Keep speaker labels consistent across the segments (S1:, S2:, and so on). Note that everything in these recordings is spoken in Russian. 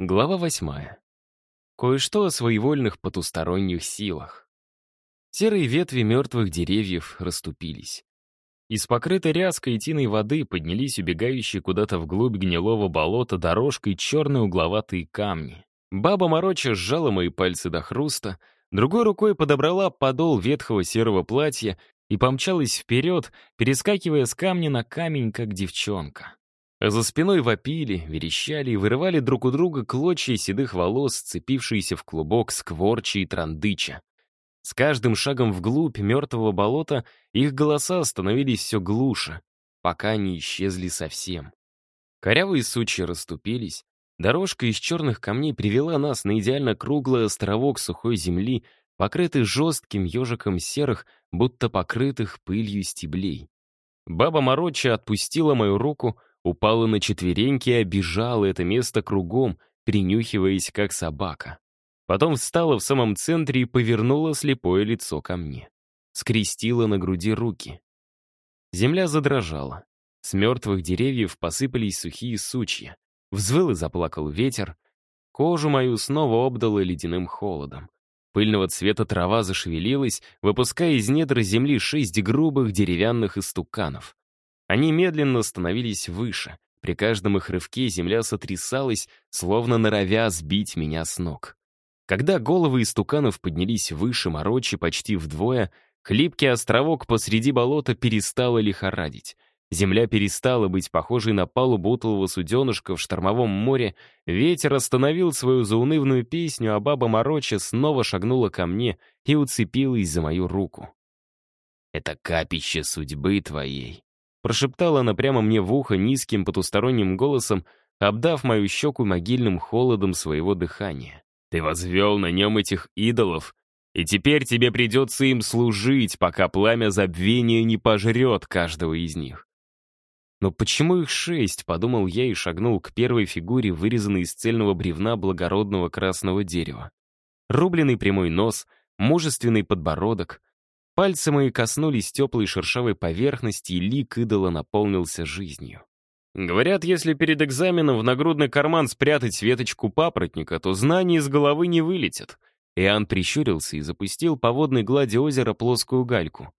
S1: Глава восьмая. Кое-что о своевольных потусторонних силах. Серые ветви мертвых деревьев расступились. Из покрытой ряской и тиной воды поднялись убегающие куда-то вглубь гнилого болота дорожкой черные угловатые камни. Баба Мороча сжала мои пальцы до хруста, другой рукой подобрала подол ветхого серого платья и помчалась вперед, перескакивая с камня на камень, как девчонка. За спиной вопили, верещали и вырывали друг у друга клочья седых волос, сцепившиеся в клубок скворчи и трандыча. С каждым шагом вглубь мертвого болота их голоса становились все глуше, пока не исчезли совсем. Корявые сучья расступились, дорожка из черных камней привела нас на идеально круглый островок сухой земли, покрытый жестким ежиком серых, будто покрытых пылью стеблей. Баба Мороча отпустила мою руку, упала на четвереньки и обижала это место кругом, принюхиваясь как собака. Потом встала в самом центре и повернула слепое лицо ко мне. Скрестила на груди руки. Земля задрожала. С мертвых деревьев посыпались сухие сучья. Взвыл и заплакал ветер. Кожу мою снова обдало ледяным холодом. Пыльного цвета трава зашевелилась, выпуская из недр земли шесть грубых деревянных истуканов. Они медленно становились выше. При каждом их рывке земля сотрясалась, словно норовя сбить меня с ног. Когда головы истуканов поднялись выше морочи почти вдвое, хлипкий островок посреди болота перестало лихорадить. Земля перестала быть похожей на палубу утлого суденышка в штормовом море, ветер остановил свою заунывную песню, а баба Мороча снова шагнула ко мне и уцепилась за мою руку. «Это капище судьбы твоей», Прошептала она прямо мне в ухо низким потусторонним голосом, обдав мою щеку могильным холодом своего дыхания. «Ты возвел на нем этих идолов, и теперь тебе придется им служить, пока пламя забвения не пожрет каждого из них». «Но почему их шесть?» — подумал я и шагнул к первой фигуре, вырезанной из цельного бревна благородного красного дерева. Рубленый прямой нос, мужественный подбородок, Пальцы мои коснулись теплой шершавой поверхности, и лик идола наполнился жизнью. Говорят, если перед экзаменом в нагрудный карман спрятать веточку папоротника, то знания из головы не вылетят. Иоанн прищурился и запустил по водной глади озера плоскую гальку.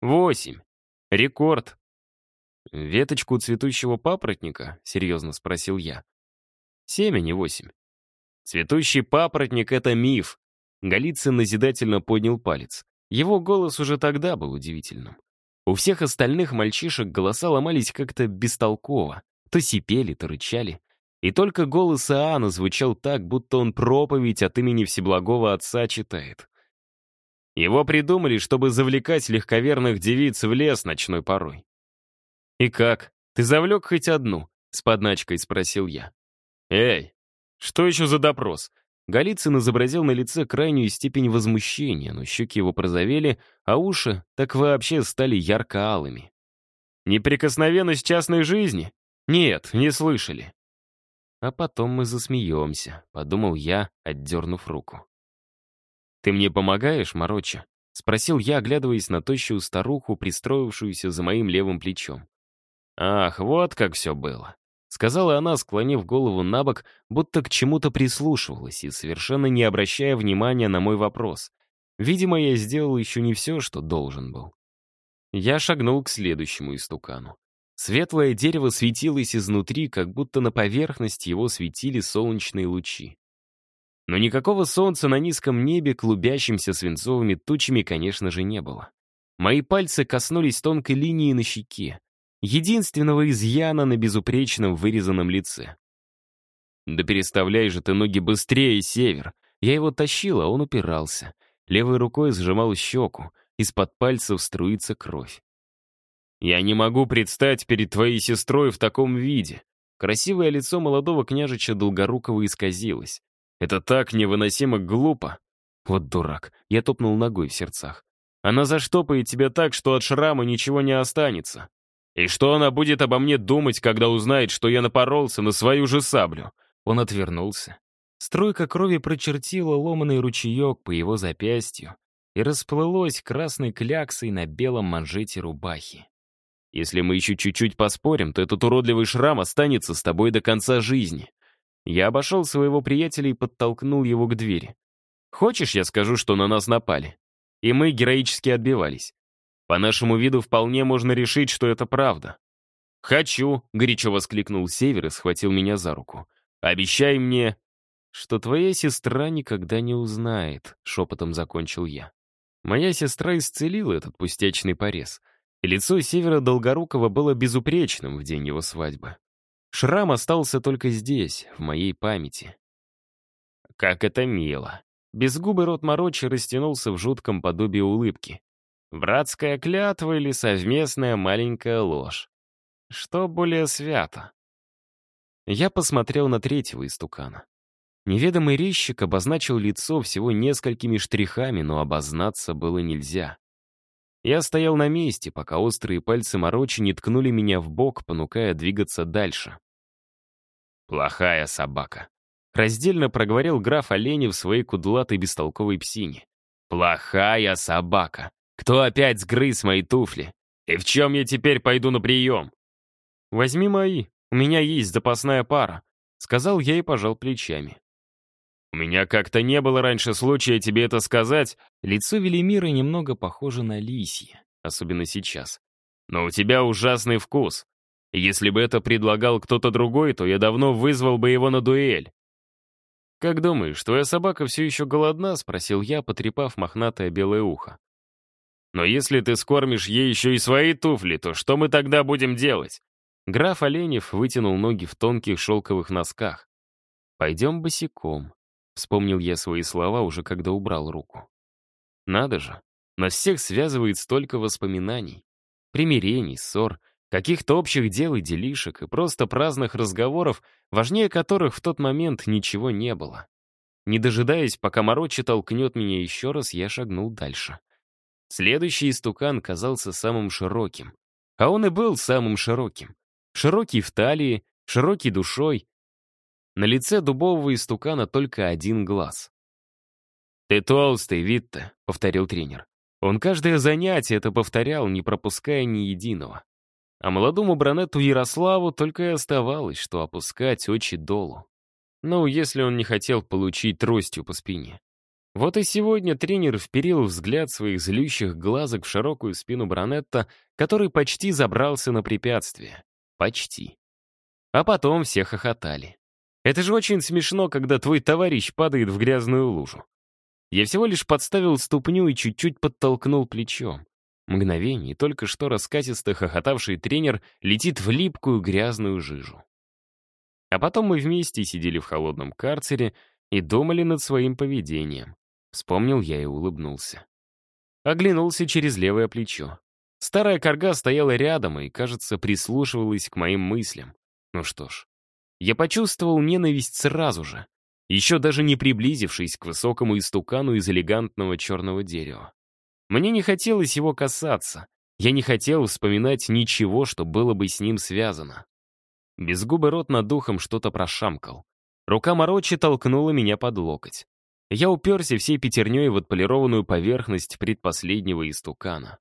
S1: Восемь. Рекорд. «Веточку цветущего папоротника?» — серьезно спросил я. «Семь, а не восемь». «Цветущий папоротник — это миф». Голицын назидательно поднял палец. Его голос уже тогда был удивительным. У всех остальных мальчишек голоса ломались как-то бестолково. То сипели, то рычали. И только голос Иоанна звучал так, будто он проповедь от имени Всеблагого Отца читает. Его придумали, чтобы завлекать легковерных девиц в лес ночной порой. «И как? Ты завлек хоть одну?» — с подначкой спросил я. «Эй, что еще за допрос? Голицын изобразил на лице крайнюю степень возмущения, но щеки его прозовели, а уши так вообще стали ярко-алыми. «Неприкосновенность частной жизни? Нет, не слышали». «А потом мы засмеемся», — подумал я, отдернув руку. «Ты мне помогаешь, Мороча?» — спросил я, оглядываясь на тощую старуху, пристроившуюся за моим левым плечом. «Ах, вот как все было. Сказала она, склонив голову на бок, будто к чему-то прислушивалась и совершенно не обращая внимания на мой вопрос. Видимо, я сделал еще не все, что должен был. Я шагнул к следующему истукану. Светлое дерево светилось изнутри, как будто на поверхности его светили солнечные лучи. Но никакого солнца на низком небе, клубящимся свинцовыми тучами, конечно же, не было. Мои пальцы коснулись тонкой линии на щеке единственного изъяна на безупречном вырезанном лице. «Да переставляй же ты ноги быстрее, Север!» Я его тащил, а он упирался. Левой рукой сжимал щеку, из-под пальцев струится кровь. «Я не могу предстать перед твоей сестрой в таком виде!» Красивое лицо молодого княжича Долгорукова исказилось. «Это так невыносимо глупо!» Вот дурак, я топнул ногой в сердцах. «Она заштопает тебя так, что от шрама ничего не останется!» И что она будет обо мне думать, когда узнает, что я напоролся на свою же саблю?» Он отвернулся. Струйка крови прочертила ломаный ручеек по его запястью и расплылось красной кляксой на белом манжете рубахи. «Если мы еще чуть-чуть поспорим, то этот уродливый шрам останется с тобой до конца жизни. Я обошел своего приятеля и подтолкнул его к двери. «Хочешь, я скажу, что на нас напали?» И мы героически отбивались. По нашему виду вполне можно решить, что это правда. «Хочу!» — горячо воскликнул Север и схватил меня за руку. «Обещай мне, что твоя сестра никогда не узнает», — шепотом закончил я. Моя сестра исцелила этот пустячный порез, лицо Севера Долгорукова было безупречным в день его свадьбы. Шрам остался только здесь, в моей памяти. Как это мило. Безгубый рот Морочи растянулся в жутком подобии улыбки. Братская клятва или совместная маленькая ложь? Что более свято? Я посмотрел на третьего истукана. Неведомый резчик обозначил лицо всего несколькими штрихами, но обознаться было нельзя. Я стоял на месте, пока острые пальцы Морочи не ткнули меня в бок, понукая двигаться дальше. «Плохая собака», — раздельно проговорил граф Олени в своей кудлатой бестолковой псине. «Плохая собака. Кто опять сгрыз мои туфли? И в чем я теперь пойду на прием?» «Возьми мои, у меня есть запасная пара», — сказал я и пожал плечами. «У меня как-то не было раньше случая тебе это сказать». Лицо Велимира немного похоже на лисье, особенно сейчас. «Но у тебя ужасный вкус. Если бы это предлагал кто-то другой, то я давно вызвал бы его на дуэль». «Как думаешь, твоя собака все еще голодна?» — спросил я, потрепав мохнатое белое ухо. «Но если ты скормишь ей еще и свои туфли, то что мы тогда будем делать?» Граф Оленев вытянул ноги в тонких шелковых носках. «Пойдем босиком», — вспомнил я свои слова уже когда убрал руку. «Надо же, нас всех связывает столько воспоминаний, примирений, ссор, каких-то общих дел и делишек, и просто праздных разговоров, важнее которых в тот момент ничего не было. Не дожидаясь, пока Морочи толкнет меня еще раз, я шагнул дальше. Следующий истукан казался самым широким. А он и был самым широким. Широкий в талии, широкий душой. На лице дубового истукана только один глаз. «Ты толстый, Витте», — повторил тренер. Он каждое занятие это повторял, не пропуская ни единого. А молодому бронету Ярославу только и оставалось, что опускать очи долу. Ну, если он не хотел получить тростью по спине. Вот и сегодня тренер вперил взгляд своих злющих глазок в широкую спину Бронетта, который почти забрался на препятствие. Почти. А потом все хохотали. Это же очень смешно, когда твой товарищ падает в грязную лужу. Я всего лишь подставил ступню и чуть-чуть подтолкнул плечом. Мгновение, только что раскатисто хохотавший тренер летит в липкую грязную жижу. А потом мы вместе сидели в холодном карцере и думали над своим поведением. Вспомнил я и улыбнулся. Оглянулся через левое плечо. Старая корга стояла рядом и, кажется, прислушивалась к моим мыслям. Ну что ж, я почувствовал ненависть сразу же, еще даже не приблизившись к высокому истукану из элегантного черного дерева. Мне не хотелось его касаться, я не хотел вспоминать ничего, что было бы с ним связано. Безгубый рот над духом что-то прошамкал. Рука Морочи толкнула меня под локоть. Я уперся всей пятерней в отполированную поверхность предпоследнего истукана.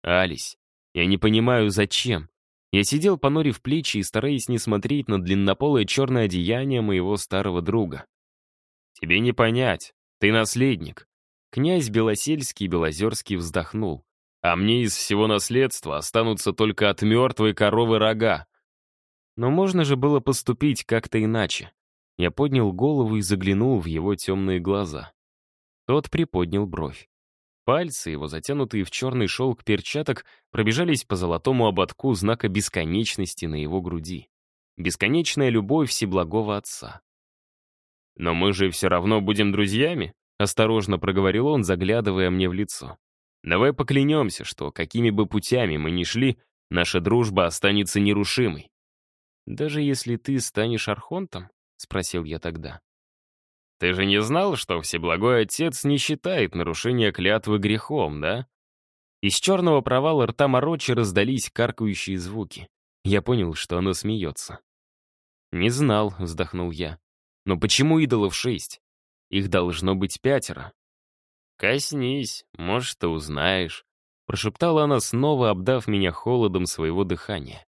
S1: Алис, я не понимаю, зачем. Я сидел, понурив плечи и стараясь не смотреть на длиннополое черное одеяние моего старого друга. Тебе не понять, ты наследник. Князь Белосельский Белозерский вздохнул. А мне из всего наследства останутся только от мертвой коровы рога. Но можно же было поступить как-то иначе. Я поднял голову и заглянул в его темные глаза. Тот приподнял бровь. Пальцы его, затянутые в черный шелк перчаток, пробежались по золотому ободку знака бесконечности на его груди. Бесконечная любовь Всеблагого Отца. «Но мы же все равно будем друзьями», — осторожно проговорил он, заглядывая мне в лицо. «Давай поклянемся, что какими бы путями мы ни шли, наша дружба останется нерушимой». «Даже если ты станешь архонтом?» — спросил я тогда. Ты же не знал, что Всеблагой Отец не считает нарушение клятвы грехом, да? Из черного провала рта Морочи раздались каркающие звуки. Я понял, что оно смеется. «Не знал», — вздохнул я. «Но почему идолов шесть? Их должно быть пятеро». «Коснись, может, ты узнаешь», — прошептала она снова, обдав меня холодом своего дыхания.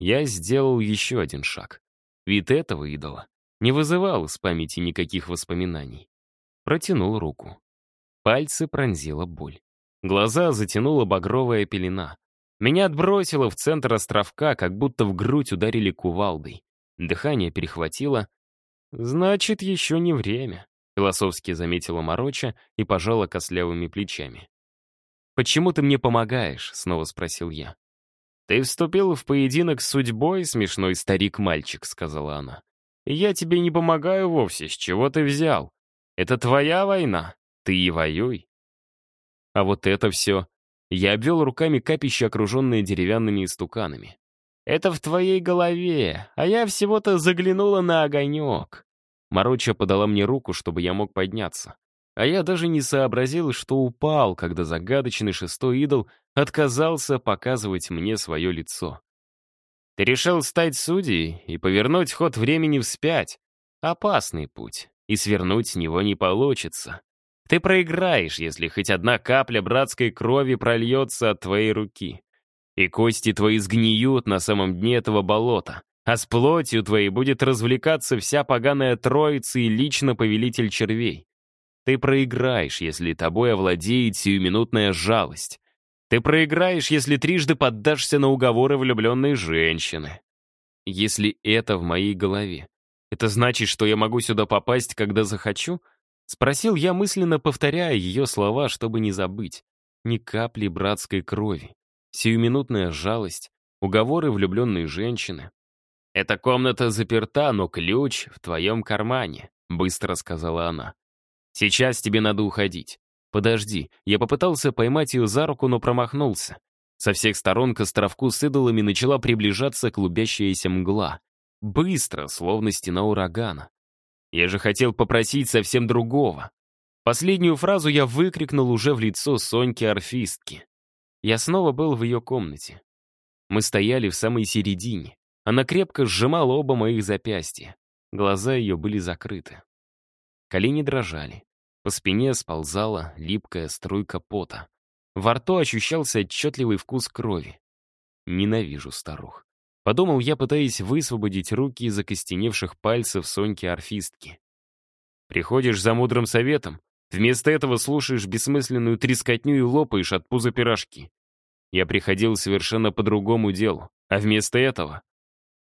S1: Я сделал еще один шаг. Вид этого идола не вызывал из памяти никаких воспоминаний. Протянул руку. Пальцы пронзила боль. Глаза затянула багровая пелена. Меня отбросило в центр островка, как будто в грудь ударили кувалдой. Дыхание перехватило. «Значит, еще не время», — философски заметила Мороча и пожала костлявыми плечами. «Почему ты мне помогаешь?» — снова спросил я. «Ты вступил в поединок с судьбой, смешной старик-мальчик», — сказала она. «Я тебе не помогаю вовсе, с чего ты взял? Это твоя война, ты и воюй». А вот это все. Я обвел руками капище, окруженное деревянными истуканами. «Это в твоей голове, а я всего-то заглянула на огонек». Мороча подала мне руку, чтобы я мог подняться. А я даже не сообразил, что упал, когда загадочный шестой идол отказался показывать мне свое лицо. Ты решил стать судьей и повернуть ход времени вспять. Опасный путь, и свернуть с него не получится. Ты проиграешь, если хоть одна капля братской крови прольется от твоей руки. И кости твои сгниют на самом дне этого болота, а с плотью твоей будет развлекаться вся поганая троица и лично повелитель червей. Ты проиграешь, если тобой овладеет сиюминутная жалость. Ты проиграешь, если трижды поддашься на уговоры влюбленной женщины. Если это в моей голове, это значит, что я могу сюда попасть, когда захочу? Спросил я, мысленно повторяя ее слова, чтобы не забыть. Ни капли братской крови, сиюминутная жалость, уговоры влюбленной женщины. «Эта комната заперта, но ключ в твоем кармане», — быстро сказала она. «Сейчас тебе надо уходить. «Подожди». Я попытался поймать ее за руку, но промахнулся. Со всех сторон к островку с идолами начала приближаться клубящаяся мгла. Быстро, словно стена урагана. Я же хотел попросить совсем другого. Последнюю фразу я выкрикнул уже в лицо Соньки-орфистки. Я снова был в ее комнате. Мы стояли в самой середине. Она крепко сжимала оба моих запястья. Глаза ее были закрыты. Колени дрожали. По спине сползала липкая струйка пота. Во рту ощущался отчетливый вкус крови. Ненавижу старух. Подумал я, пытаясь высвободить руки из окостеневших пальцев Соньки-орфистки. Приходишь за мудрым советом, вместо этого слушаешь бессмысленную трескотню и лопаешь от пуза пирожки. Я приходил совершенно по другому делу, а вместо этого...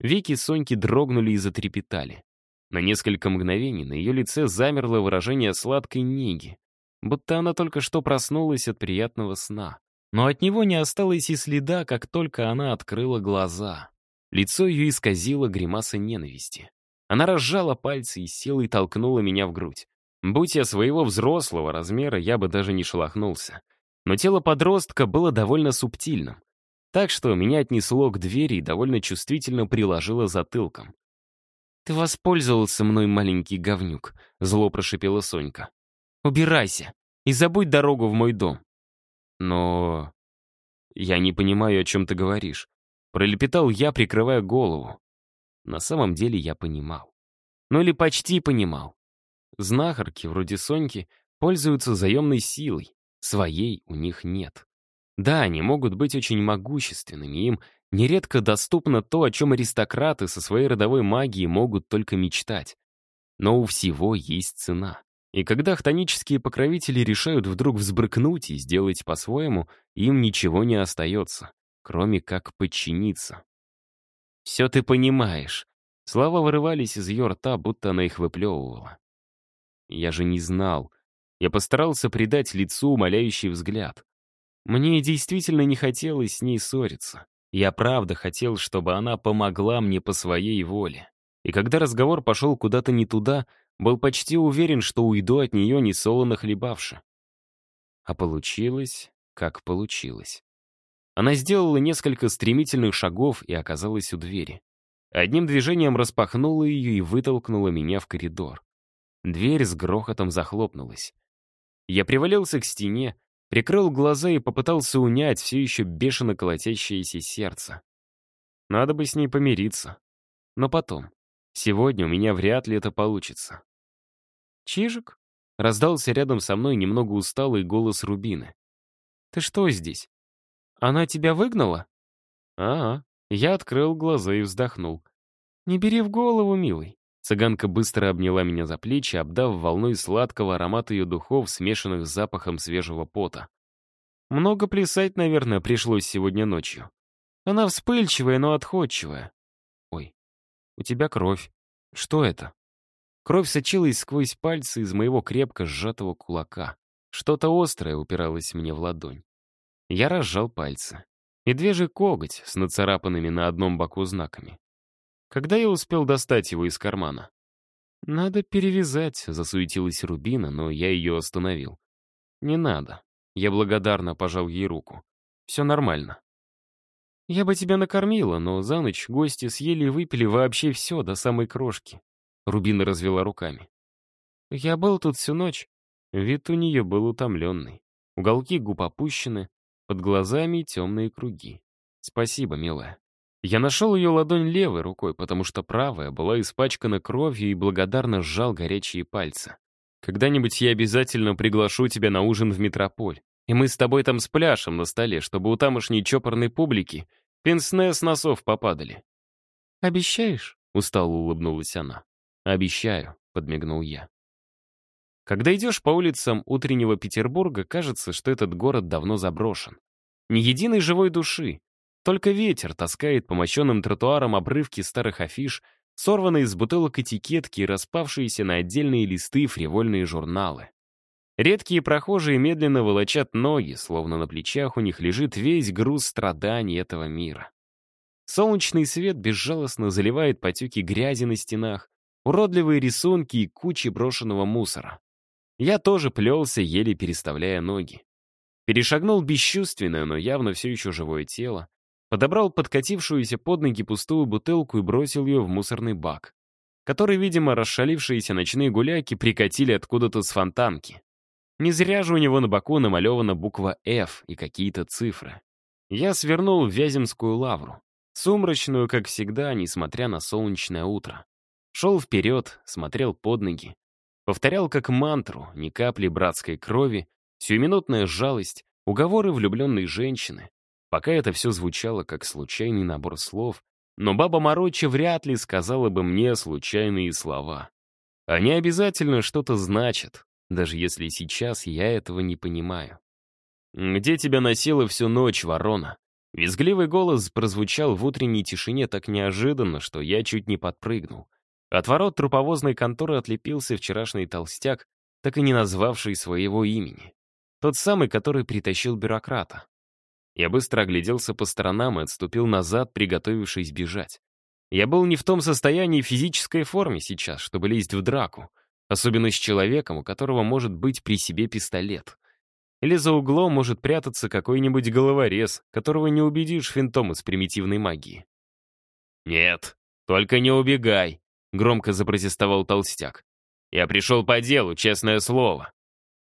S1: Веки Соньки дрогнули и затрепетали. На несколько мгновений на ее лице замерло выражение сладкой неги, будто она только что проснулась от приятного сна. Но от него не осталось и следа, как только она открыла глаза. Лицо ее исказило гримаса ненависти. Она разжала пальцы и силой толкнула меня в грудь. Будь я своего взрослого размера, я бы даже не шелохнулся. Но тело подростка было довольно субтильным. Так что меня отнесло к двери и довольно чувствительно приложило затылком. «Ты воспользовался мной, маленький говнюк», — зло прошипела Сонька. «Убирайся и забудь дорогу в мой дом». «Но...» «Я не понимаю, о чем ты говоришь». Пролепетал я, прикрывая голову. На самом деле я понимал. Ну или почти понимал. Знахарки, вроде Соньки, пользуются заемной силой. Своей у них нет. Да, они могут быть очень могущественными, им Нередко доступно то, о чем аристократы со своей родовой магией могут только мечтать. Но у всего есть цена. И когда хтонические покровители решают вдруг взбрыкнуть и сделать по-своему, им ничего не остается, кроме как подчиниться. «Все ты понимаешь». Слова вырывались из ее рта, будто она их выплевывала. Я же не знал. Я постарался придать лицу умоляющий взгляд. Мне действительно не хотелось с ней ссориться. Я правда хотел, чтобы она помогла мне по своей воле. И когда разговор пошел куда-то не туда, был почти уверен, что уйду от нее несолоно хлебавши. А получилось, как получилось. Она сделала несколько стремительных шагов и оказалась у двери. Одним движением распахнула ее и вытолкнула меня в коридор. Дверь с грохотом захлопнулась. Я привалился к стене, Прикрыл глаза и попытался унять все еще бешено колотящееся сердце. Надо бы с ней помириться. Но потом. Сегодня у меня вряд ли это получится. «Чижик?» — раздался рядом со мной немного усталый голос Рубины. «Ты что здесь? Она тебя выгнала?» «Ага». Я открыл глаза и вздохнул. «Не бери в голову, милый. Цыганка быстро обняла меня за плечи, обдав волной сладкого аромата ее духов, смешанных с запахом свежего пота. Много плясать, наверное, пришлось сегодня ночью. Она вспыльчивая, но отходчивая. Ой, у тебя кровь. Что это? Кровь сочилась сквозь пальцы из моего крепко сжатого кулака. Что-то острое упиралось мне в ладонь. Я разжал пальцы. Медвежий коготь с нацарапанными на одном боку знаками. Когда я успел достать его из кармана? «Надо перевязать», — засуетилась Рубина, но я ее остановил. «Не надо». Я благодарно пожал ей руку. «Все нормально». «Я бы тебя накормила, но за ночь гости съели и выпили вообще все, до самой крошки». Рубина развела руками. «Я был тут всю ночь». Вид у нее был утомленный. Уголки губ опущены, под глазами темные круги. «Спасибо, милая». Я нашел ее ладонь левой рукой, потому что правая была испачкана кровью и благодарно сжал горячие пальцы. «Когда-нибудь я обязательно приглашу тебя на ужин в метрополь, и мы с тобой там спляшем на столе, чтобы у тамошней чопорной публики пенсне с носов попадали». «Обещаешь?» — устало улыбнулась она. «Обещаю», — подмигнул я. Когда идешь по улицам утреннего Петербурга, кажется, что этот город давно заброшен. Ни единой живой души, только ветер таскает по мощенным тротуарам обрывки старых афиш, сорванные из бутылок этикетки и распавшиеся на отдельные листы фривольные журналы. Редкие прохожие медленно волочат ноги, словно на плечах у них лежит весь груз страданий этого мира. Солнечный свет безжалостно заливает потеки грязи на стенах, уродливые рисунки и кучи брошенного мусора. Я тоже плелся, еле переставляя ноги. Перешагнул бесчувственное, но явно все еще живое тело, подобрал подкатившуюся под ноги пустую бутылку и бросил ее в мусорный бак, который, видимо, расшалившиеся ночные гуляки прикатили откуда-то с фонтанки. Не зря же у него на боку намалевана буква «Ф» и какие-то цифры. Я свернул в Вяземскую лавру, сумрачную, как всегда, несмотря на солнечное утро. Шел вперед, смотрел под ноги, повторял как мантру ни капли братской крови, сиюминутная жалость, уговоры влюбленной женщины, Пока это все звучало как случайный набор слов, но баба Мороча вряд ли сказала бы мне случайные слова. Они обязательно что-то значат, даже если сейчас я этого не понимаю. «Где тебя носило всю ночь, ворона?» Визгливый голос прозвучал в утренней тишине так неожиданно, что я чуть не подпрыгнул. От ворот труповозной конторы отлепился вчерашний толстяк, так и не назвавший своего имени. Тот самый, который притащил бюрократа. Я быстро огляделся по сторонам и отступил назад, приготовившись бежать. Я был не в том состоянии физической форме сейчас, чтобы лезть в драку, особенно с человеком, у которого может быть при себе пистолет. Или за углом может прятаться какой-нибудь головорез, которого не убедишь финтом из примитивной магии. «Нет, только не убегай», — громко запротестовал толстяк. «Я пришел по делу, честное слово.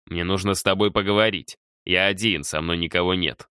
S1: Мне нужно с тобой поговорить. Я один, со мной никого нет».